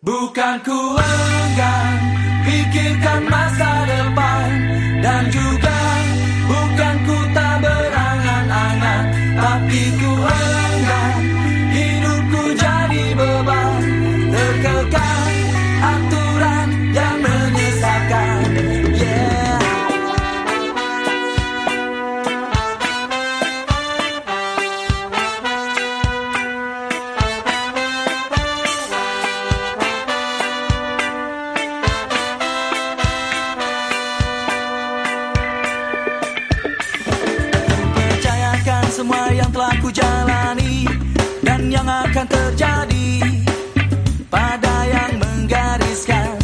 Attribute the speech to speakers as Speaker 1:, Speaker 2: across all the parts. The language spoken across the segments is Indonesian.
Speaker 1: Bukan ku enggan pikirkan masa depan dan juga bukan ku tak berangan-angan tapi ku enggan jalani dan yang akan terjadi pada yang menggariskan.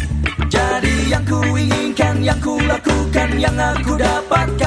Speaker 1: Jadi yang ku inginkan yang ku lakukan yang aku dapatkan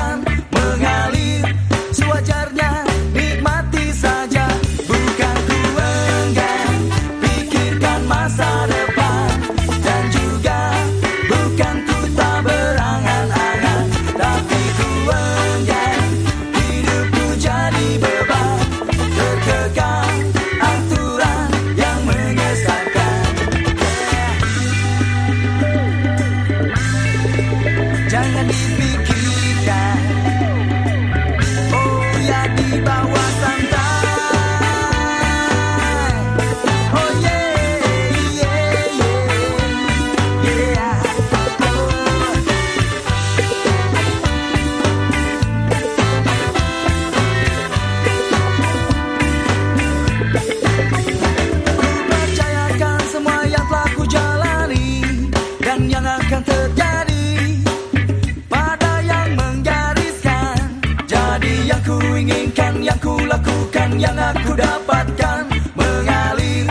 Speaker 1: ku inginkan Yang ku lakukan Yang aku dapatkan. Mengalir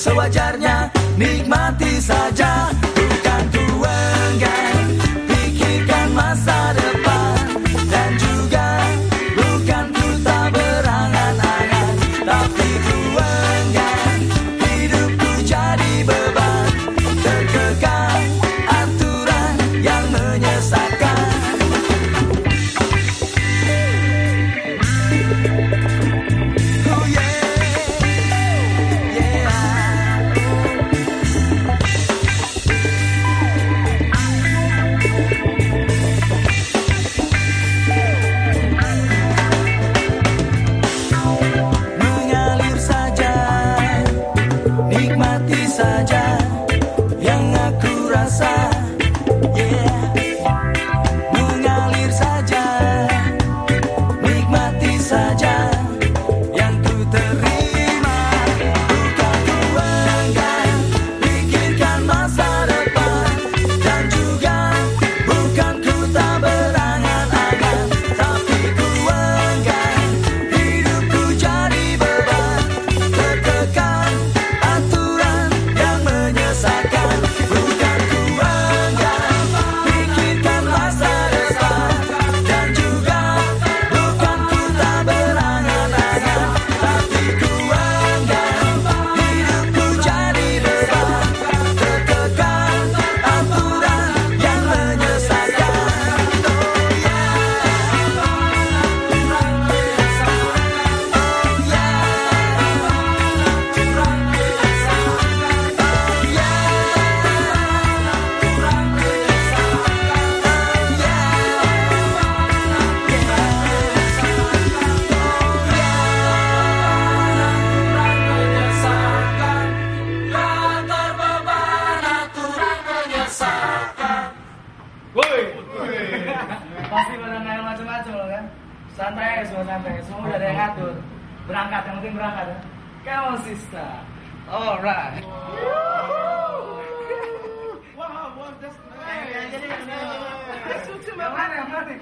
Speaker 1: Sewajarnya Nikmati saja
Speaker 2: pasti pada nanya macam-macam loh kan? Santai semua santai. Semua udah ada yang ngatur. Berangkat yang penting berangkat ya. Kamu sista alright wow wow that's nice. Yang mana yang mana?